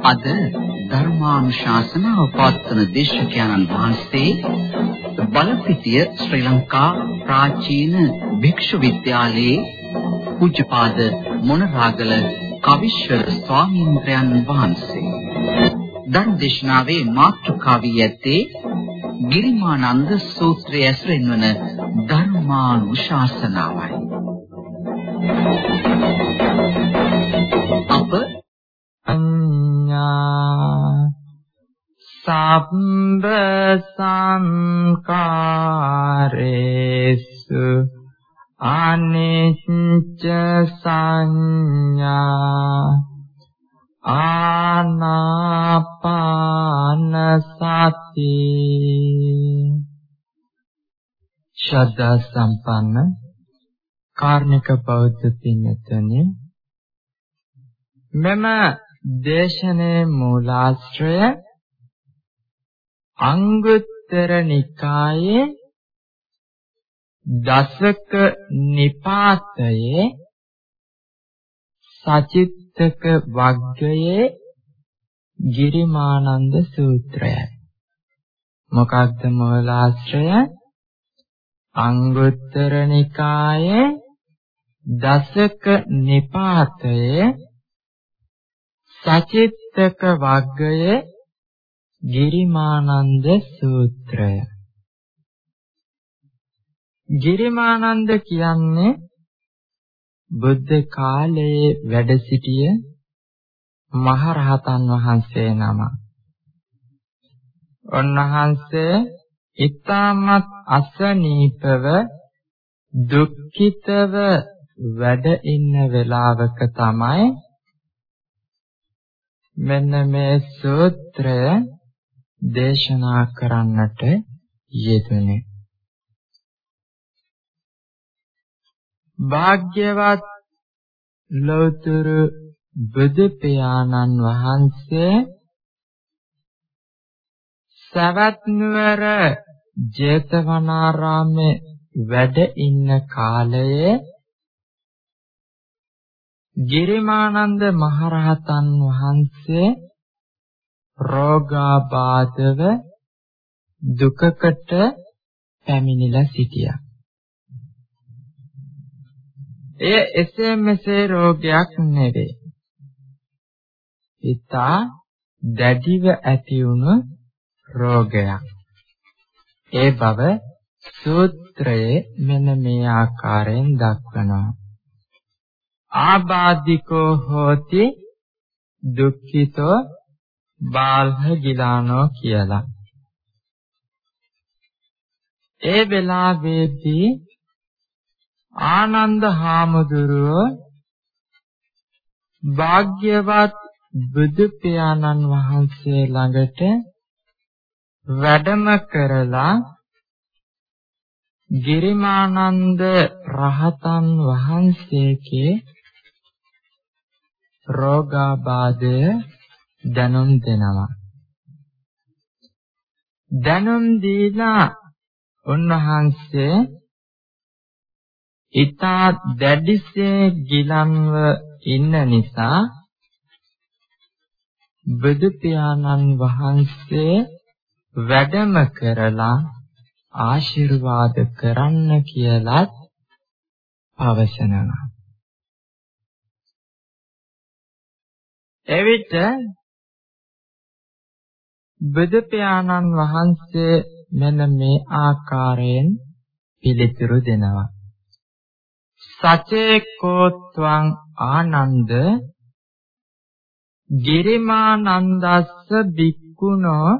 සුපින්නතුනි අද ධර්මානුශාසනාව පවත්වන දේශකයන්න් වහන්සේ බලපිටිය ශ්‍රී ලංකා ප්‍රාචීන භික්ෂු විද්‍යාලයේ පූජ්‍යපාද මොනරාගල කවිශ්වර ස්වාමීන්ද්‍රයන් වහන්සේ. ධර්ම දේශනාවේ මාතෘකාවී ඇත්තේ ගිරිමානන්ද සූත්‍රය ඇසුරෙන් වන ධර්මානුශාසනාවයි. අප සබ්බ සංකාරේසු අනිච්ච සංඥා ආනාපාන සති ශ්‍රද්ධා සම්පන්න කාර්මික බෞද්ධ පින්තුනේ මෙම දේශනේ මූලාශ්‍රය අංගුත්තර නිකායේ දසක නිපාතයේ සචිත්තක වග්ගයේ ගිරිමානන්ද සූත්‍රයයි. මොකක්ද මූලාශ්‍රය අංගුත්තර නිකායේ දසක නිපාතයේ සචිත්තක වග්ගයේ ගිරිමානන්ද සූත්‍රය ගිරිමානන්ද කියන්නේ බුද්ධ කාලයේ වැඩ සිටිය මහරහතන් වහන්සේ නම. උන්වහන්සේ ඊටමත් අසනීපව දුක්ඛිතව වැඩ ඉන්න වෙලාවක තමයි මෙන්න මේ සූත්‍රය දේශනා කරන්නට යෙදුනේ. භාග්‍යවත් ලෝතර බුදු පියාණන් වහන්සේ සවැත් නුවර ජේතවනාරාමේ වැඩ ඉන්න කාලයේ ගිරිමානන්ද මහරහතන් වහන්සේ රෝගාබාධව දුකකට පැමිණිලා සිටියා. එය එසේ මෙසේ රෝගයක් නෙවේ. ඊතා දැඩිව ඇති වුණු රෝගයක්. ඒ බව සූත්‍රයේ මෙන්න මේ ආකාරයෙන් දක්වනවා. ආබාධිකෝ හෝති දුක්ඛිතෝ බාල්හ ගිලානෝ කියලා. ඒ වෙලාවේදී ආනන්ද හාමුදුරුව භාග්‍යවත් බුදු පියාණන් වහන්සේ ළඟට වැඩම කරලා ගිරිමානන්ද රහතන් වහන්සේගේ රෝගාබාධය දැනුම් දෙනවා. දැනුම් දීලා උන්වහන්සේ ඊතා දැඩිසේ ගිලන්ව ඉන්න නිසා බුදු පියාණන් වහන්සේ වැඩම කරලා ආශිර්වාද කරන්න කියලත් පවසනවා. එවිට බුදු පියාණන් වහන්සේ මෙන්න මේ ආකාරයෙන් පිළිතුරු දෙනවා. සචේකෝත්වං ආනන්ද ගිරිමානන්දස්ස බික්කුණෝ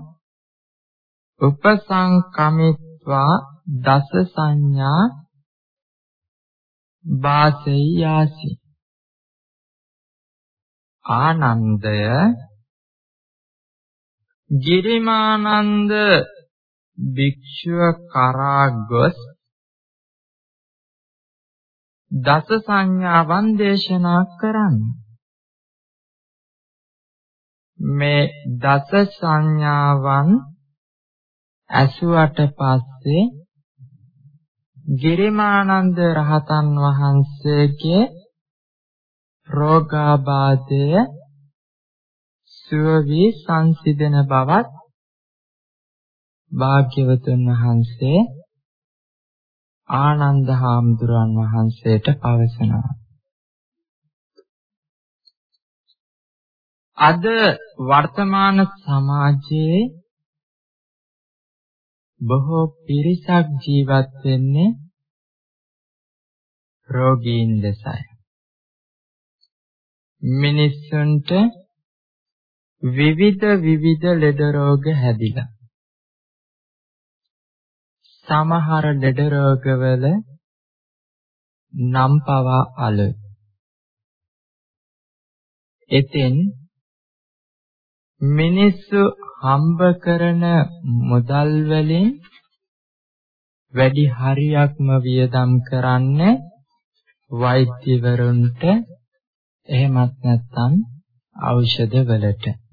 උපසංකමිත්වා දස සංඥා වාසෙය්‍යාසි ආනන්දය ගිරිමානන්ද භික්ෂුව කරා ගොස් දස සංඥාවන් දේශනා කරන්න. මේ දස සංඥාවන් ඇසුවට පස්සේ ගිරිමානන්ද රහතන් වහන්සේගේ රෝගාබාධය සුව වී සංසිඳන බවත් භාග්‍යවතුන් වහන්සේ ආනන්ද හාමුදුරන් වහන්සේට පවසනවා. අද වර්තමාන සමාජයේ බොහෝ පිරිසක් ජීවත් වෙන්නේ රෝගීන් ලෙසයි. මිනිස්සුන්ට විවිධ විවිධ ලෙඩ රෝග හැදිලා. සමහර ලෙඩ රෝගවල නම් පවා අලුයි. එතෙන් මිනිස්සු හම්බ කරන මුදල් වලින් වැඩි හරියක්ම වියදම් කරන්නේ වෛද්‍යවරුන්ට එහෙමත් නැත්නම් ඖෂධ වලට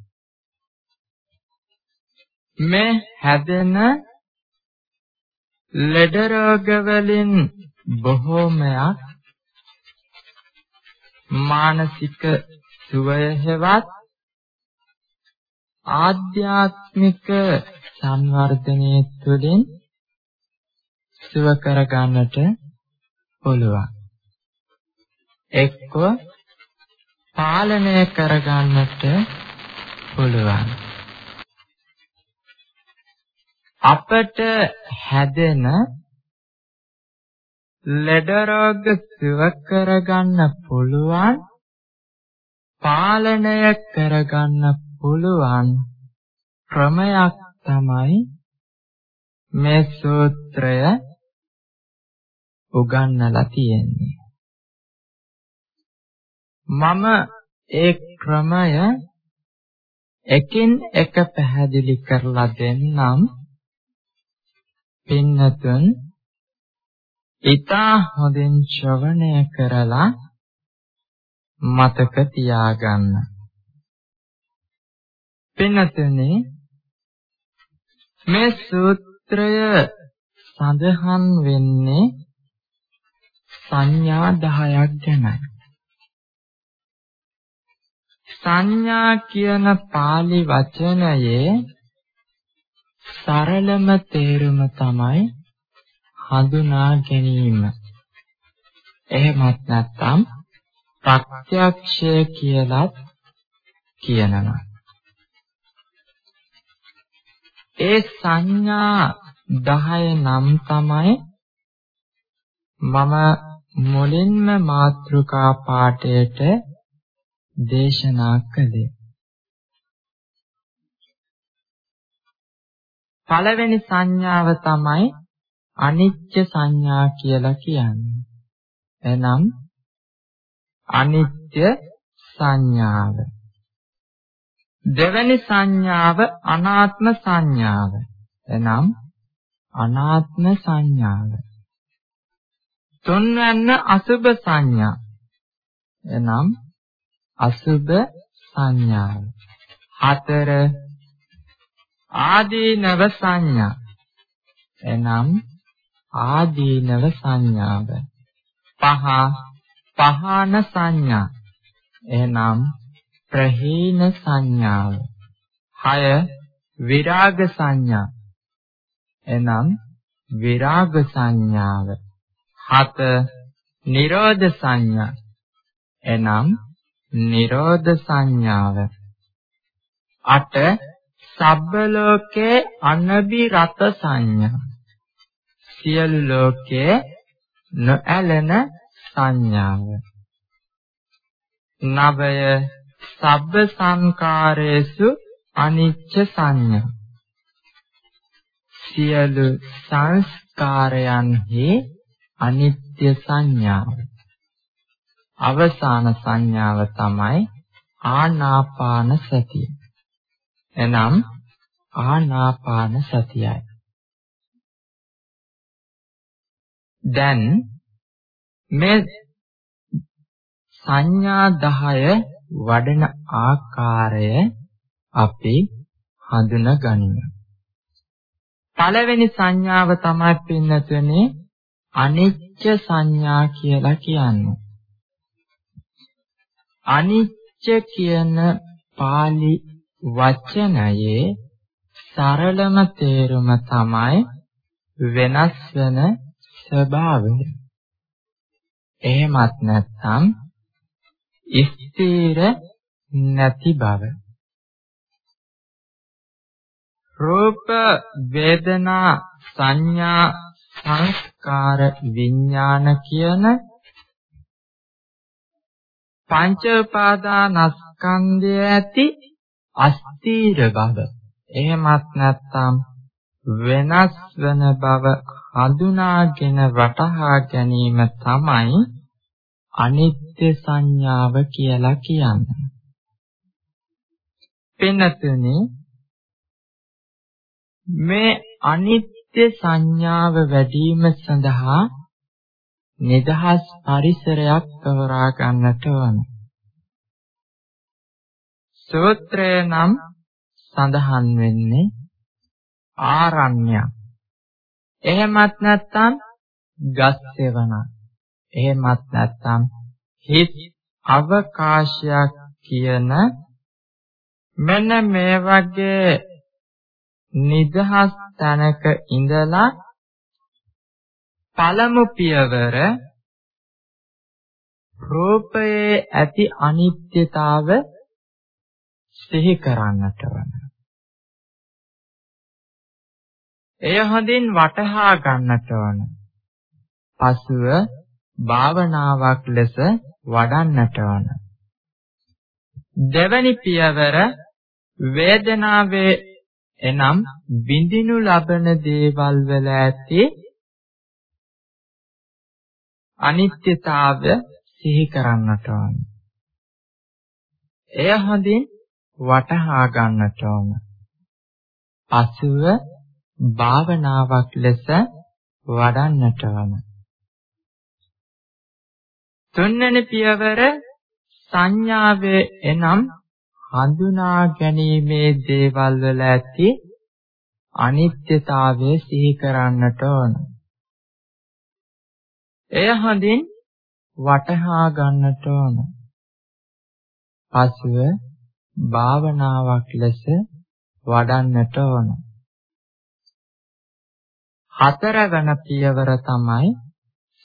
මේ හැදෙන ලෙඩ රෝග වලින් බොහෝමයක් මානසික සුවය හෙවත් ආධ්‍යාත්මික සංවර්ධනයේ තුළින් සුව කර ගන්නට පුළුවන්. එක්ක පාලනය කර ගන්නට පුළුවන්. අපට හැදෙන ලෙඩ රෝග සුව කරගන්න පුළුවන් පාලනය කරගන්න පුළුවන් ක්‍රමයක් තමයි මේ සූත්‍රය උගන්වලා තියෙන්නේ. මම ඒ ක්‍රමය එකින් එක පැහැදිලි කරලා දෙන්නම්. පින්නතුන් ඊතා හොඳින් ශ්‍රවණය කරලා මතක තියාගන්න. පින්නතුනි මේ සූත්‍රය සඳහන් වෙන්නේ සංඥා 10ක් ගැනයි. සංඥා කියන pāli වචනයේ සරලම තේරුම තමයි හඳුනා ගැනීම. එහෙමත් නැත්නම් ප්‍රත්‍යක්ෂය කියලත් කියනවා. ඒ සංඥා 10 නම් තමයි මම මුලින්ම මාත්‍රිකා පාඨයට දේශනා කළේ. පළවෙනි සංඥාව තමයි අනිත්‍ය සංඥා කියලා කියන්නේ. එනම් අනිත්‍ය සංඥාව. දෙවැනි සංඥාව අනාත්ම සංඥාව. එනම් අනාත්ම සංඥාව. තුන්වැන්න අසුභ සංඥා. එනම් අසුභ සංඥාව. හතර ආදීනව සංඥා. එනම් ආදීනව සංඥාව. පහ පහන සංඥා. එනම් ප්‍රහීන සංඥාව. හය විරාග සංඥා. එනම් විරාග සංඥාව. හත නිරෝධ සංඥා. එනම් නිරෝධ සංඥාව. අට සබ්බ ලෝකේ අනබිරත සංඥා. සියලු ලෝකේ නොඇලෙන සංඥාව. නවය සබ්බ සංකාරේසු අනිච්ච සංඥා. සියලු සංස්කාරයන්හි අනිත්‍ය සංඥාව. අවසාන සංඥාව තමයි ආනාපාන සතිය. එනම් ආනාපාන සතියයි. දැන් මේ සංඥා 10 වඩන ආකාරය අපි හඳුනා ගනිමු. පළවෙනි සංඥාව තමයි පින්නතුනේ අනිච්ච සංඥා කියලා කියන්නේ. අනිච්ච කියන pāli වචනයේ සරලම තේරුම තමයි වෙනස් වෙන ස්වභාවය. එහෙමත් නැත්නම් ස්ථිර නැති බව. රූප වේදනා සංඥා සංස්කාර විඥාන කියන පංච උපාදානස්කන්ධය ඇති අස්තීර බව. එහෙමත් නැත්නම් වෙනස් වන බව හඳුනාගෙන වටහා ගැනීම තමයි අනිත්‍ය සංඥාව කියලා කියන්නේ. පෙන්නතුනේ මේ අනිත්‍ය සංඥාව වැඩිම සඳහා නිදහස් පරිසරයක් තෝරා ගන්නට ඕන. සූත්‍රය නම් සඳහන් වෙන්නේ ආරණ්‍යයක්. එහෙමත් නැත්නම් ගස් සෙවණක්. එහෙමත් නැත්නම් හිත් අවකාශයක් කියන මෙන්න මේ වගේ නිදහස් තැනක ඉඳලා පළමු පියවර රූපයේ ඇති අනිත්‍යතාව සිහි කරන්නට වන. එය හොඳින් වටහා ගන්නට වන. පසුව භාවනාවක් ලෙස වඩන්නට වන. දෙවැනි පියවර වේදනාවේ එනම් විඳිනු ලබන දේවල් වල ඇති අනිත්‍යතාවය සිහි කරන්නට ඕන. එය හොඳින් වටහා ගන්නට ඕන. පසුව භාවනාවක් ලෙස වඩන්නට ඕන. තුන්වෙනි පියවර සංඥාවේ එනම් හඳුනා ගැනීමේ දේවල් වල ඇති අනිත්‍යතාවය සිහි කරන්නට ඕන. එය හොඳින් වටහා ගන්නට ඕන. පසුව භාවනාවක් ලෙස වඩන්නට ඕන. හතරවන පියවර තමයි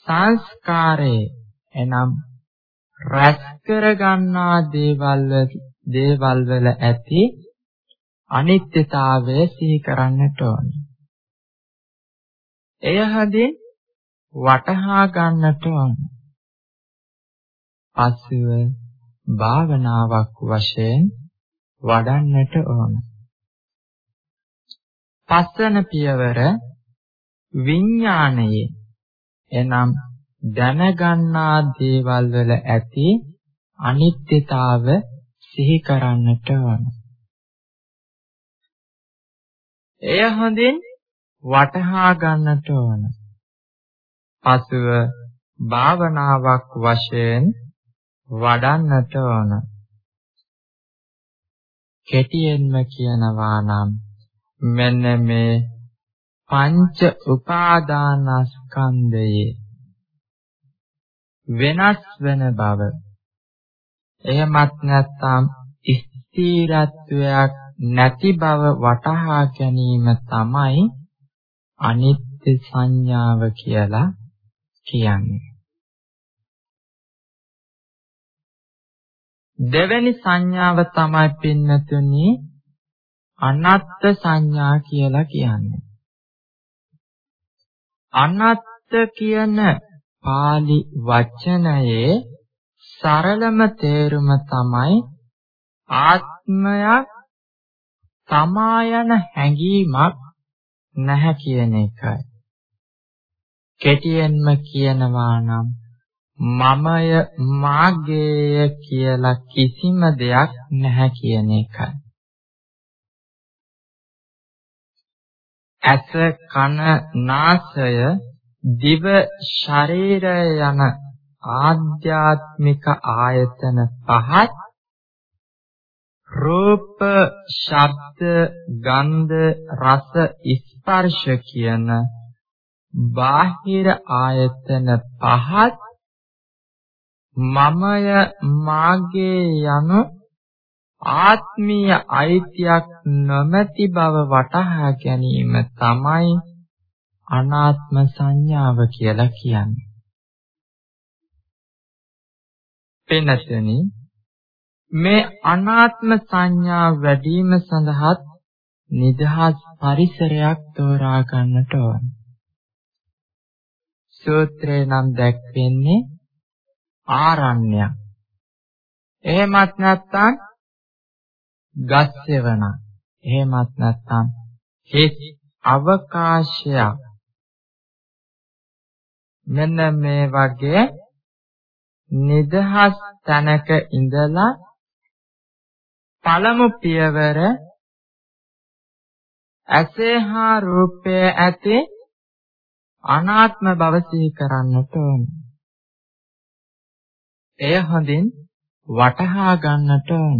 සංස්කාරයේ එනම් රැස් කර ගන්නා දේවල් දේවල් වල ඇති අනිත්‍යතාවය සිහි කරන්නට ඕන. එය හදින් වටහා ගන්නට ඕන. පස්ව භාවනාවක් වශයෙන් වඩන්නට ඕන. පස්වන පියවර විඥානයේ එනම් දැනගන්නා දේවල් වල ඇති අනිත්‍යතාව සිහි කරන්නට ඕන. එය හොඳින් වටහා ගන්නට ඕන. පසුව භාවනාවක් වශයෙන් වඩන්නට ඕන. කෙටියෙන්ම කියනවා නම් මෙන්න මේ පංච උපාදානස්කන්ධයේ වෙනස් වෙන බව එහෙමත් නැත්නම් ස්ථීරත්වයක් නැති බව වටහා ගැනීම තමයි අනිත්‍ය සංඥාව කියලා කියන්නේ. දෙවැනි සංඥාව තමයි පින්නතුනි අනත්ත් සංඥා කියලා කියන්නේ. අනත්ත් කියන pāli වචනයේ සරලම තේරුම තමයි ආත්මයක් තමා යන හැඟීමක් නැහැ කියන එකයි. කෙටියෙන්ම කියනවා නම් මමය මාගේය කියලා කිසිම දෙයක් නැහැ කියන එකයි. ඇස කන නාසය දිව ශරීරය යන ආධ්‍යාත්මික ආයතන පහත් රූප ශබ්ද ගන්ධ රස ස්පර්ශ කියන බාහිර ආයතන පහත් මමය මාගේ යන ආත්මීය අයිතියක් නොමැති බව වටහා ගැනීම තමයි අනාත්ම සංඥාව කියලා කියන්නේ. පෙනතනි මේ අනාත්ම සංඥා වැඩිම සඳහා නිදහස් පරිසරයක් තෝරා ගන්නට ඕන. සූත්‍රේ නම් දැක්වෙන්නේ ආරණ්‍යයක්. එහෙමත් නැත්නම් ගස් සෙවණ. එහෙමත් නැත්නම් හිස් අවකාශයක්. මෙන්න මේ වගේ නිදහස් තැනක ඉඳලා පළමු පියවර ඇසේ හා රූපයේ ඇති අනාත්ම බව සිහි කරන්නට ඕන. එය හොඳින් වටහා ගන්නට ඕන.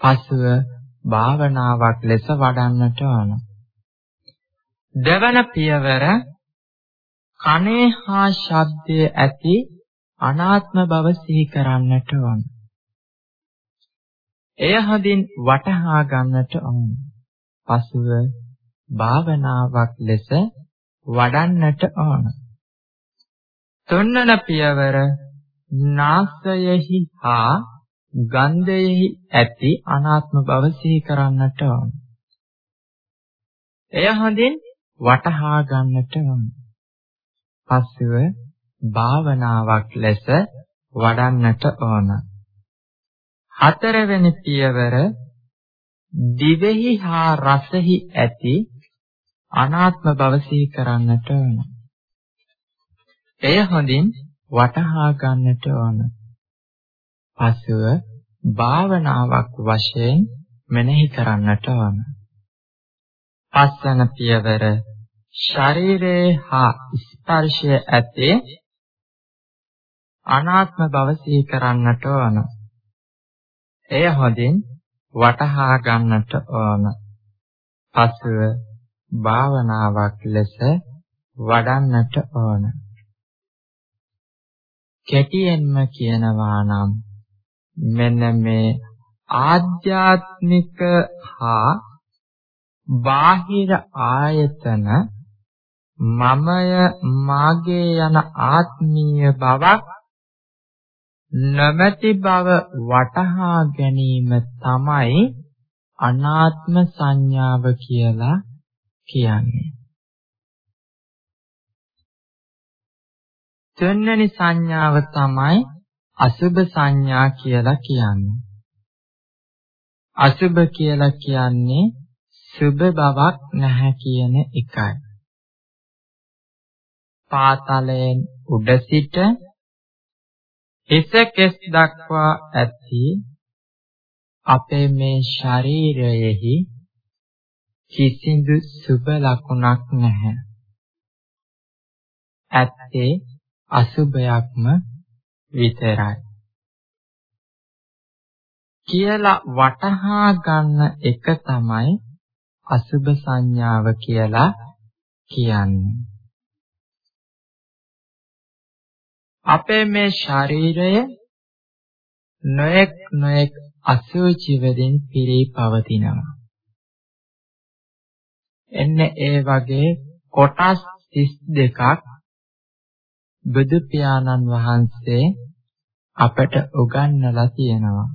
පසුව භාවනාවක් ලෙස වඩන්නට ඕන. දෙවන පියවර කනේ හා ශබ්දයේ ඇති අනාත්ම බව සිහි කරන්නට ඕන. එය හොඳින් වටහා ගන්නට ඕන. පසුව භාවනාවක් ලෙස වඩන්නට ඕන. තුන්වන පියවර නාසයෙහි හා ගන්ධයෙහි ඇති අනාත්ම බව සිහි කරන්නට ඕන. එය හොඳින් වටහා ගන්නට ඕන. පස්ව භාවනාවක් ලෙස වඩන්නට ඕන. හතරවෙනි පියවර දිවෙහි හා රසෙහි ඇති අනාත්ම බව සිහි කරන්නට ඕන. එය හොඳින් වටහා ගන්නට ඕන. පසුව භාවනාවක් වශයෙන් මෙනෙහි කරන්නට ඕන. පස්වන පියවර ශරීරයේ හා ස්පර්ශය ඇතේ අනාත්ම බව සිහි කරන්නට ඕන. එය හොඳින් වටහා ගන්නට ඕන. පසුව භාවනාවක් ලෙස වඩන්නට ඕන. කැටියෙන්ම කියනවා නම් මෙන්න මේ ආධ්‍යාත්මික හා බාහිර ආයතන මමය මාගේ යන ආත්මීය බවක් නොමැති බව වටහා ගැනීම තමයි අනාත්ම සංඥාව කියලා කියන්නේ. තුන්වෙනි සංඥාව තමයි අසුභ සංඥා කියලා කියන්නේ. අසුභ කියලා කියන්නේ සුභ බවක් නැහැ කියන එකයි. පාතලයෙන් උඩ සිට හිස කෙස් දක්වා ඇති අපේ මේ ශරීරයෙහි කිසිදු සුබ ලකුණක් නැහැ. ඇත්තේ අසුබයක්ම විතරයි. කියලා වටහා ගන්න එක තමයි අසුබ සංඥාව කියලා කියන්නේ. අපේ මේ ශරීරය නොඑක් නොඑක් අසුචි වලින් පිරී පවතිනවා. එන්න ඒ වගේ කොටස් 32ක් බුදු පියාණන් වහන්සේ අපට උගන්වලා තියෙනවා.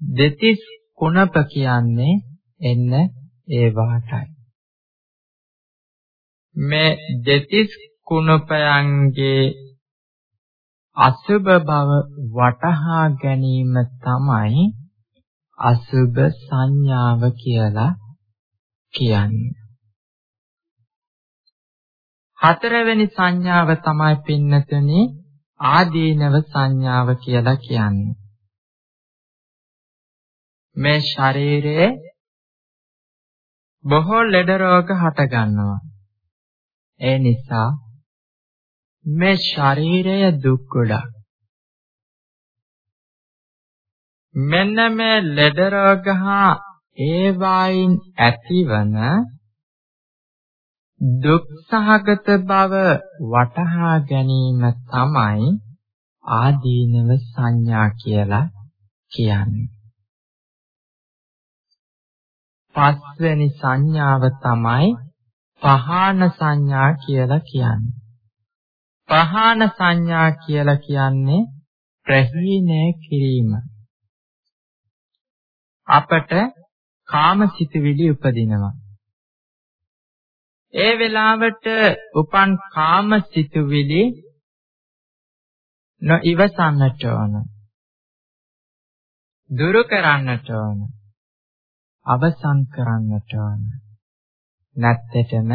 දෙතිස් කුණප කියන්නේ එන්න ඒ වාටයි. මේ දෙතිස් කුණපයන්ගේ අසුබ බව වටහා ගැනීම තමයි අසුබ සංඥාව කියලා කියන්නේ. හතරවෙනි සංඥාව තමයි පින්නතනේ ආදීනව සංඥාව කියලා කියන්නේ. මේ ශරීරයේ බොහෝ ලෙඩ රෝග හට ගන්නවා. ඒ නිසා මේ ශරීරය දුක් ගොඩක්. මෙන්න මේ ලෙඩ රෝග හා ඒවායින් ඇතිවන දුක් සහගත බව වටහා ගැනීම තමයි ආදීනව සංඥා කියලා කියන්නේ. පස්වෙනි සංඥාව තමයි පහාන සංඥා කියලා කියන්නේ. පහාන සංඥා කියලා කියන්නේ ප්‍රහීනය කිරීම. අපට කාමසිතුවිලි උපදිනවා. ඒ වෙලාවට උපන් කාමසිතුවිලි නොඉවසන්නට ඕන. දුරු කරන්නට ඕන. අවසන් කරන්නට ඕන. නැත්තටම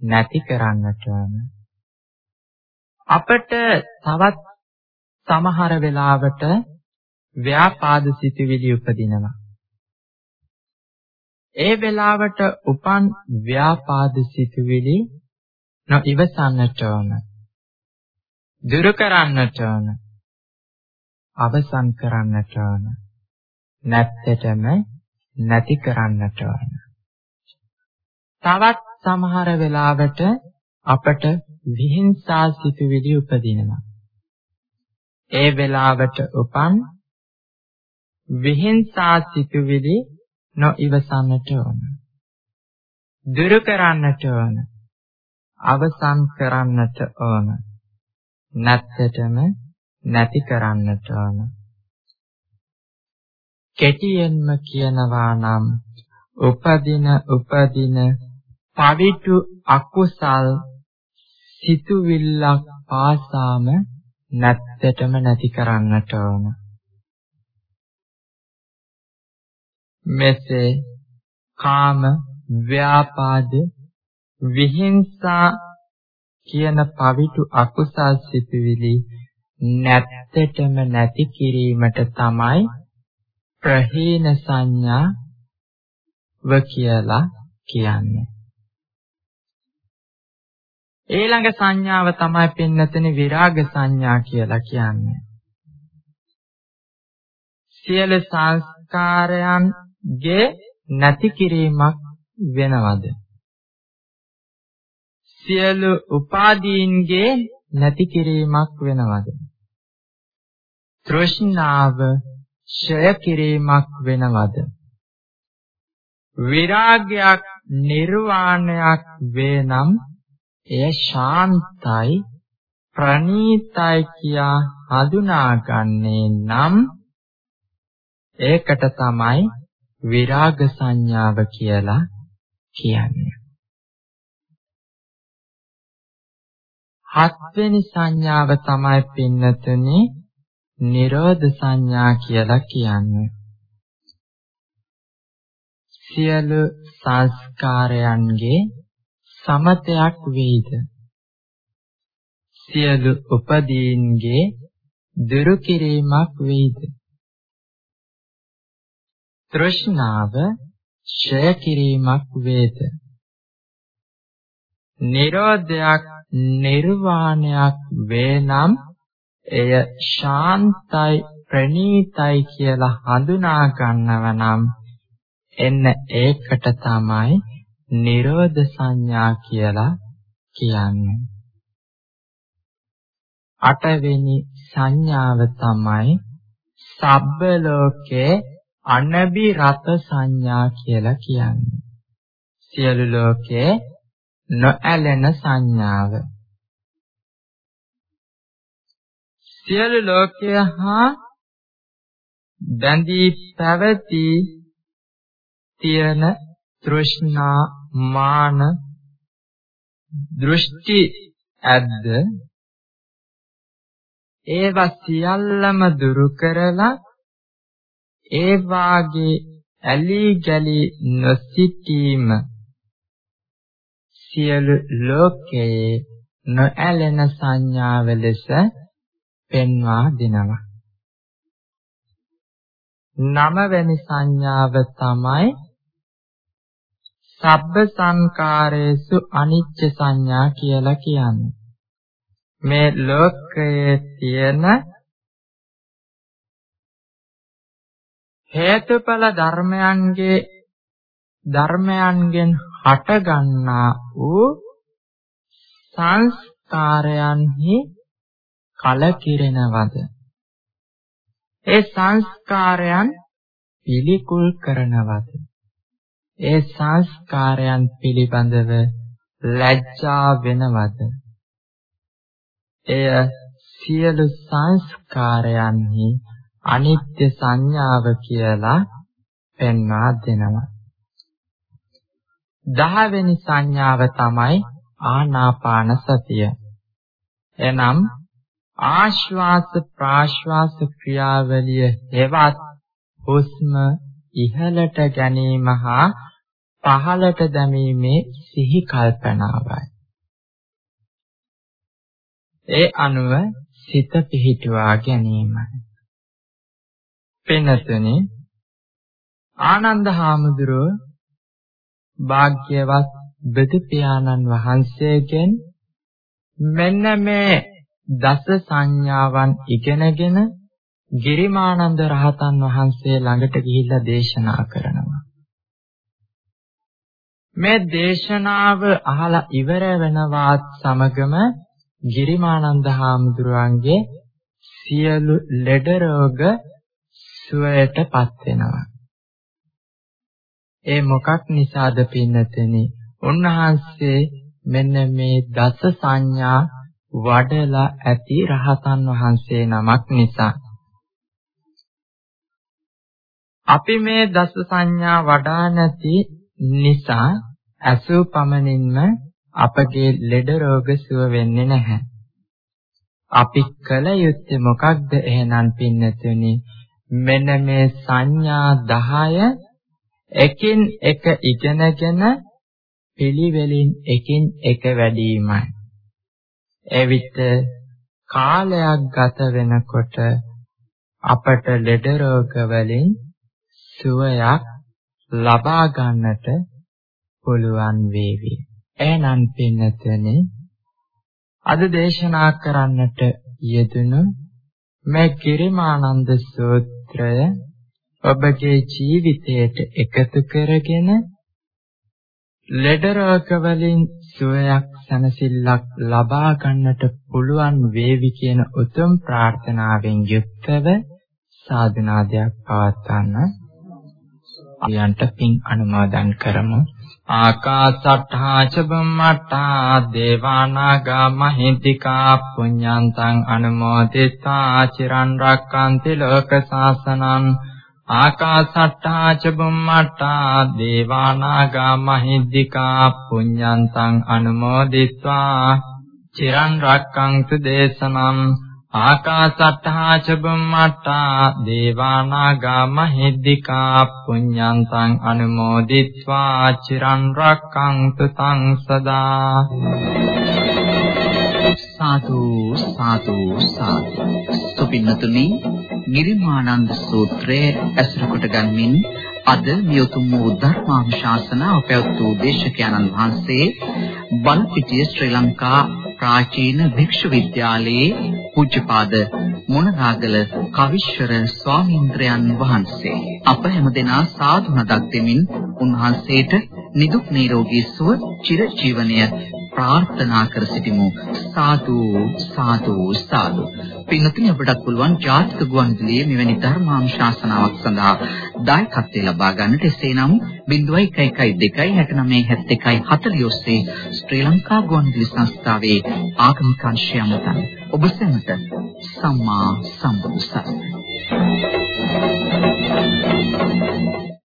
නැති කරන්නට ඕන. අපට තවත් සමහර වෙලාවට ව්‍යාපාද සිතුවිලි උපදිනවා. ඒ වෙලාවට උපන් ව්‍යාපාද සිතුවිලි නොඉවසන්නට ඕන. දුරු කරන්නට ඕන. අවසන් කරන්නට ඕන. නැත්තටම නැති කරන්නට ඕන. තවත් සමහර වෙලාවට අපට විහිංසා සිතුවිලි උපදිනවා. ඒ වෙලාවට උපන් විහිංසා සිතුවිලි නොඉවසන්නට ඕන. දුරු කරන්නට ඕන. අවසන් කරන්නට ඕන. නැත්තටම නැති කරන්නට ඕන. කෙටියෙන්ම කියනවා නම් උපදින උපදින පවිතු අකුසල් සිතුවිල්ලක් පාසාම නැත්තටම නැති කරන්නට ඕන. මෙසේ කාම ව්‍යාපාද විහිංසා කියන පවිතු අකුසල් සිතුවිලි නැත්තටම නැති කිරීමට තමයි ප්‍රහීන සංඥා ව කියලා කියන්නේ. ඊළඟ සංඥාව තමයි පින්නතන විරාග සංඥා කියලා කියන්නේ. සියලු සංස්කාරයන්ගේ නැති කිරීමක් වෙනවද? සියලු උපාදීන්ගේ නැති කිරීමක් වෙනවද? තෘෂ්ණාව ඡය කිරීමක් වෙනවද? විරාගයක් නිර්වාණයක් වේනම් එය ශාන්තයි ප්‍රණීතයි කියා හඳුනාගන්නේ නම් ඒකට තමයි විරාග සංඥාව කියලා කියන්නේ. හත්වෙනි සංඥාව තමයි පින්නතුනි නිරෝධ සංඥා කියලා කියන්නේ. සියලු සංස්කාරයන්ගේ සමතයක් වේද සියලු උපදීන්ගේ දුරු කිරීමක් වේද තෘෂ්ණාව ඡය කිරීමක් වේද නිරෝධයක් නිර්වාණයක් වේනම් එය ශාන්තයි ප්‍රණීතයි කියලා හඳුනා ගන්නව නම් එන්න ඒකට තමයි නිරෝධ සංඥා කියලා කියන්නේ. අටවෙනි සංඥාව තමයි සබ්බ ලෝකේ අනබි රත සංඥා කියලා කියන්නේ. සියලු ලෝකේ නොඇලෙන සංඥාව. සියලු ලෝකය හා බැඳී පැවති තියෙන තෘෂ්ණා මාන දෘෂ්ටි ඇද්ද ඒවා සියල්ලම දුරු කරලා ඒ වාගේ ඇලී ගලී නොසිටීම සියලු ලෝකයේ නොඇලෙන සංඥාව ලෙස පෙන්වා දෙනවා. නවවැනි සංඥාව තමයි සබ්බ සංකාරේසු අනිච්ච සංඥා කියලා කියන්නේ. මේ ලෝකයේ තියෙන හේතුඵල ධර්මයන්ගේ ධර්මයන්ගෙන් හටගන්නා වූ සංස්කාරයන්හි කලකිරෙනවද? ඒ සංස්කාරයන් පිළිකුල් කරනවද? ඒ සංස්කාරයන් පිළිබඳව ලැජ්ජා වෙනවද? එය සියලු සංස්කාරයන්හි අනිත්‍ය සංඥාව කියලා පෙන්වා දෙනවා. දහවෙනි සංඥාව තමයි ආනාපාන සතිය. එනම් ආශ්වාස ප්‍රාශ්වාස ක්‍රියාවලිය හෙවත් හුස්ම ඉහළට ගැනීම හා පහළට දැමීමේ සිහි කල්පනාවයි. ඒ අනුව සිත පිහිටුවා ගැනීමයි. පින්නතුනි ආනන්ද හාමුදුරුව භාග්‍යවත් බුදු පියාණන් වහන්සේගෙන් මෙන්න මේ දස සංඥාවන් ඉගෙනගෙන ගිරිමානන්ද රහතන් වහන්සේ ළඟට ගිහිල්ලා දේශනා කරනවා. මේ දේශනාව අහලා ඉවර වෙනවත් සමගම ගිරිමානන්ද හාමුදුරුවන්ගේ සියලු ලෙඩ රෝග සුවයටපත් වෙනවා. ඒ මොකක් නිසාද පින්නතෙනි? උන්වහන්සේ මෙන්න මේ දස සංඥා වඩලා ඇති රහතන් වහන්සේ නමක් නිසා. අපි මේ දස සංඥා වඩා නැති නිසා අසු පමණින්ම අපගේ ලෙඩ රෝග සුව වෙන්නේ නැහැ. අපි කල යුත්තේ මොකක්ද එහෙනම් පින්නතුනි මෙන්න මේ සංඥා 10 එකින් එක ඉගෙනගෙන පිළිවෙලින් එකින් එක වැඩිමයි. එවිට කාලයක් ගත වෙනකොට අපට ලෙඩ රෝග වලින් සුවයක් ලබා ගන්නට පුළුවන් වේවි. එහෙනම් පින්නතනේ අද දේශනා කරන්නට යෙදුණු මේ කිරිමානන්ද සූත්‍රය ඔබගේ ජීවිතයට එකතු කරගෙන ලෙඩ රෝග වලින් සුවයක් සැනසෙල්ලක් ලබා ගන්නට පුළුවන් වේවි කියන උතුම් ප්‍රාර්ථනාවෙන් යුක්තව සාධනාදයක් පවත්වන්න. අයන්ට පින් අනුමෝදන් කරමු. ආකාසට්ඨා ච බුම්මට්ඨා දේවානාගා මහින්దికා පුඤ්ඤන්තං අනුමෝදිතා චිරන් රැක්කන්ති ලෝක සාසනං ආකාසට්ඨා ච බුම්මට්ඨා දේවානාගා මහින්దికා පුඤ්ඤන්තං අනුමෝදිතා චිරන් රැක්කන්ති දේශනම් ආකාසට්ඨා ච බුම්මට්ඨා දේවානාගා මහිද්దికා පුඤ්ඤන්තං අනුමෝදිත්වා චිරන් රක්ඛන්තු තං සදා සාදු සාදු සාදු. සුපින්නතුනි ගිරිමානන්ද සූත්‍රයේ ඇසුරු කොට ගනිමින් අද මියුතුම් වූ ධර්මානුශාසනාව පැවැත්වූ දේශකයන්න් වහන්සේ බලපිටිය ශ්‍රී ලංකා ප්‍රාචීන භික්ෂු විද්‍යාලයේ පූජ්‍යපාද මොනරාගල කවිශ්වර ස්වාමීන්ද්‍රයන් වහන්සේ. අප හැමදෙනා සාදු නදක් දෙමින් උන්වහන්සේට නිදුක් නිරෝගී සුව චිරජීවනය ප්‍රාර්ථනා කර සිටිමු. සාදු සාදු සාදු. පින්තුනි අපට පුළුවන් ජාතික ගුවන්විදුලියේ මෙවැනි ධර්මානුශාසනාවක් සඳහා දායකත්වය ලබා ගන්නට. එසේනම් 0112 69 71 ඔස්සේ ශ්‍රී ලංකා ගුවන්විදුලි සංස්ථාවේ ආගමික අංශය මතන ඔබ සැමට සම්මා සම්බුදු සරණයි.